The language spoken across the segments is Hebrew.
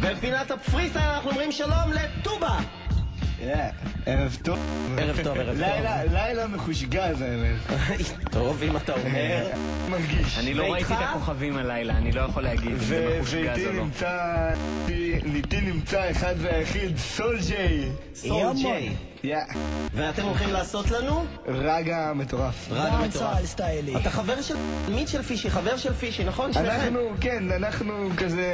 בפינת הפריסטייל אנחנו אומרים שלום לטובה! ערב טוב. ערב טוב, ערב טוב. לילה, מחושגז האמת. טוב, אם אתה אומר. מרגיש. אני לא ראיתי את? הכוכבים הלילה, אני לא יכול להגיד אם זה מחושגז ואיתי או לא. נמצא, איתי נמצא אחד והיחיד, סולג'יי. סול ג'יי. יא. ואתם הולכים לעשות לנו? רגע מטורף. רד מטורף. אתה חבר של... של פישי, חבר של פישי, נכון? אנחנו, כן, אנחנו כזה,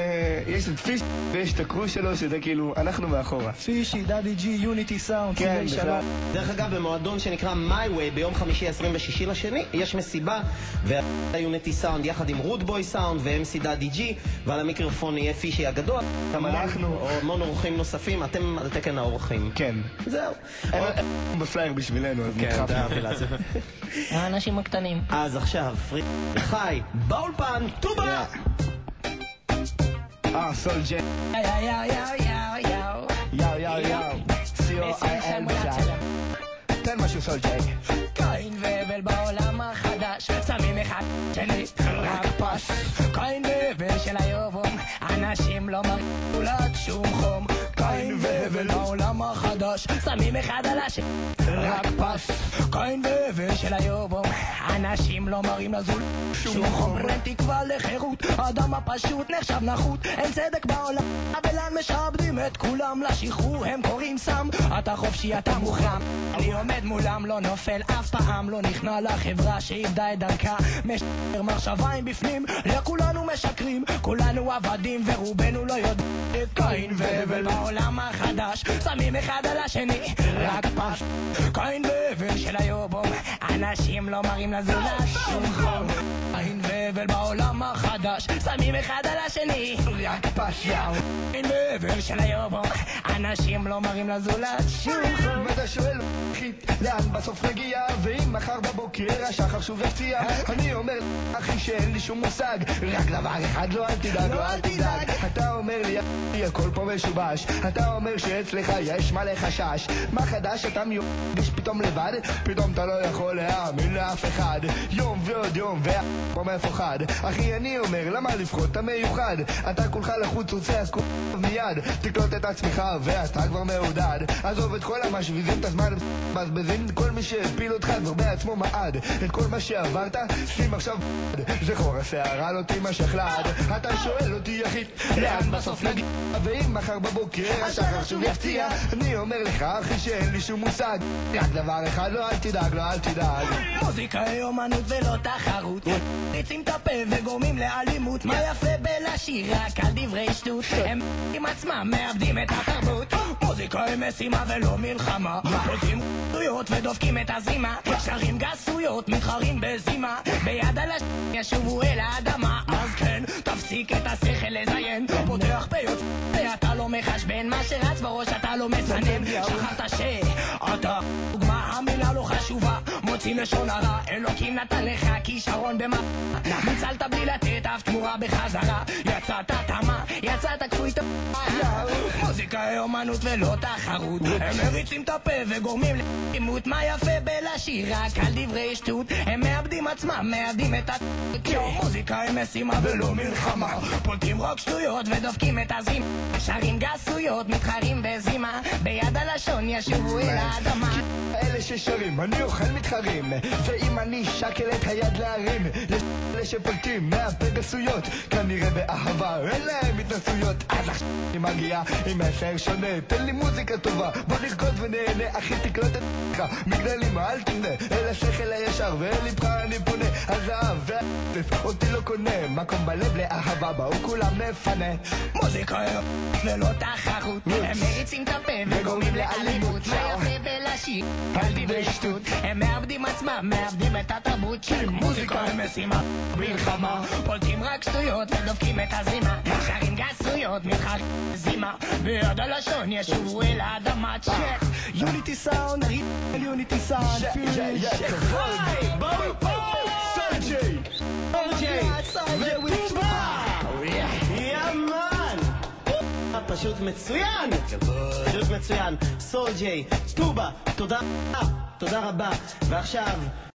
יש את פיש ויש את ה crew שלו, שזה כאילו, אנחנו מאחורה. פישי, דאדי ג'י, יוניטי סאונד, כן. שלום. דרך אגב, במועדון שנקרא My Way ביום חמישי 26 לשני, יש מסיבה, והיוניטי סאונד יחד עם רודבוי סאונד ו-MC דאדי ג'י, ועל המיקרופון יהיה פישי הגדול. גם אנחנו. או המון אורחים נוספים, אתם על תקן האורחים. כן. זהו. אין אין בפלייר בשבילנו, אז כן, נדחפנו. האנשים הקטנים. אז עכשיו, פרי חי, באולפן, טובה! אה, סולג'יי. יאו יאו יאו יאו יאו יאו יאו. C-O-I-L בשעה. תן משהו סולג'יי. קין והבל בעולם החדש שמים אחד שני רק פס קין והבל של היובום אנשים לא מרגישים שום חום קין והבל בעולם החדש. שמים אחד על השני. רק פס. קין והבל של היובום אנשים לא מראים לזול. שום חום אין תקווה לחירות. האדם הפשוט נחשב נחות. אין צדק בעולם. הבלן משעבדים את כולם לשחרור? הם קוראים סם. אתה חופשי אתה מוחרם. אני עומד מולם לא נופל אף פעם. לא נכנע לחברה שאיבדה את דרכה. משקר מחשביים בפנים. לכולנו משקרים. כולנו עבדים ורובנו לא יודעים. קין והבל בעולם החדש שמים אחד על השני רק פס אנשים לא מראים לזולת שום חום קין והבל בעולם החדש שמים אחד על השני רק יאו קין והבל של היובום אנשים לא מראים לזולת שום חום ואתה שואל, אחי, לאן בסוף נגיע? ואם מחר בבוקר השחר שוב יפציע? אני אומר, אחי, שאין לי שום מושג, רק דבר אחד, לא אל תדאג, לא אל תדאג. אתה אומר לי, אחי, הכל פה משובש. אתה אומר שאצלך יש מלא חשש. מה חדש? אתה מרגיש פתאום לבד? פתאום אתה לא יכול להאמין לאף אחד. יום ועוד יום, והפה מפוחד. אחי, אני אומר, למה לבחור את המיוחד? אתה כולך לחוץ, רוצה הכל מיד. תקלוט את עצמך, ואתה כבר מעודד. עזוב את כל המשוויזים את הזמן, מבזבזים כל מי שהפיל אותך כבר בעצמו מעד. את כל מה שעברת, שים עכשיו זכור הסערה לא תימשך לעד. אתה שואל אותי אחי, לאן בסוף נגיע? ואם מחר בבוקר השחר שוב יפציע, אני אומר לך אחי שאין לי שום מושג. רק דבר אחד, לא אל תדאג, לא אל תדאג. מוזיקה היא אומנות ולא תחרות. ריצים את הפה וגורמים לאלימות. מה יפה בלשיר? רק על דברי שטות. הם עם עצמם מאבדים את התרבות. מוזיקה היא משימה ולא מלחמה. עושים שטויות ודופקים את הזימה. שרים גסויות מתחרים בזימה. ביד על השני ישובו אל האדמה. אז כן תפסיק את השכל לזיין. פותח פיות ואתה לא מחשבן. מה שרץ בראש אתה לא מסנן. שכחת שאתה דוגמה המילה לא חשובה מוציא לשון הרע. אלוקים נתן לך כישרון במה? ניצלת בלי לתת אף תמורה בחזרה. יצאת תמה יצאת כפוי ת... מוזיקה היא אומנות ולא תחרות. הם מריצים את הפה וגורמים לאלימות. מה יפה בלשיר? רק על דברי שטות. הם מאבדים עצמם מאבדים את ה... מוזיקה היא משימה ולא מלחמה. פולטים רק שטויות ודופקים את הזים שרים גסויות מתחרים בזימה. ביד הלשון ישובו אל האדמה. אלה ששרים, אני אוכל מתחרים. ואם אני שקל את היד להרים יש אלה שפולטים מהפה גסויות. כנראה באהבה, אין להם התנסויות. אז עכשיו אני מגיע עם מסר שונה. תן לי מוזיקה טובה, בוא נרקוד ונהנה אחי תקלוט את עצמך מגדלים אל תבנה אל השכל הישר ואל ליבך אני פונה. הזהב והכסף אותי לא קונה. מקום בלב לאהבה באו כולם נפנה. מוזיקה ולא תחרות. הם מריצים את הפה וגורמים לאלימות. מה יפה בלשיר? על דברי שטות. הם מאבדים עצמם מאבדים את התרבות של מוזיקה. הם משימה. מלחמה. פולטים רק שטויות ודופקים את הזימה. שרים גסויות מתחרים בזימה ביד הלשון ישובו אל האדמה צ'ק יוניטי סאונד, יוניטי סאונד, פיש. חי, באולפן! סולג'יי יאמן! פשוט מצוין! פשוט מצוין. סול ג'יי, טובה, תודה רבה. תודה רבה. ועכשיו...